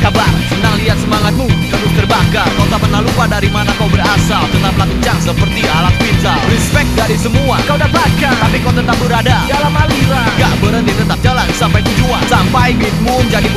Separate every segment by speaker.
Speaker 1: kabar? Senang lihat semangatmu terus terbakar. Kau tak pernah lupa dari mana kau berasal. Tetaplah kencang seperti alat pintar. Respect dari semua kau dapatkan. Tapi kau tetap berada dalam aliran. Gak berhenti tetap jalan sampai tujuan. Sampai beatmu menjadi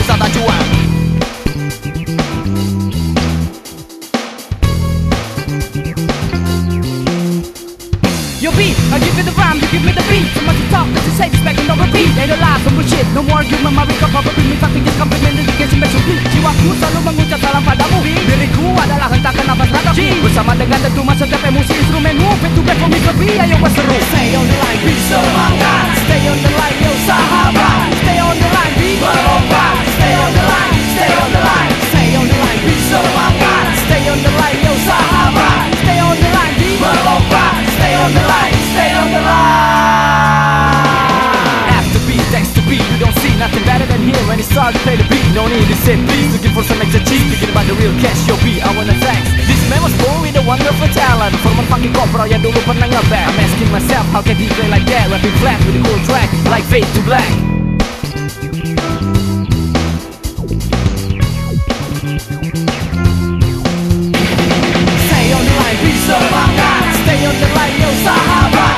Speaker 2: Bersama dengan dentuman setiap emosi instrumenmu Back to back for me lebih, ayo buat seru Stay on the line, be semangat Stay on the line, yo sahabat Stay on the line, be melompat Stay on the line, stay on the line Stay on the line, be semangat Stay on the line, yo sahabat Stay on the line, be melompat Stay on the line, stay on the line After beat, thanks to beat You don't see nothing better than here When it starts to play the beat No need to say please Looking for some extra cheese Thinking about the real cash, yo beat I wanna thanks Was born with a wonderful talent. Former fucking kopro yang dulu pernah ngeband. I'm asking myself How can he play like that Rapping flat with a cool track Like fade to black? Stay on the line, be semangat Stay on the line, yo sahabat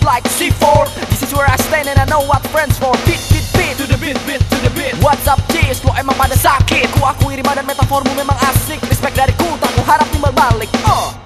Speaker 2: just like C4 This is where I stand and I know what friends for. Beat beat beat.
Speaker 1: To the beat, beat, to the beat.
Speaker 2: What's up Jis Lo emang pada sakit Ku akui rima dan metaformu memang asik. Respect dariku Tak ku harap timbal balik Oh uh.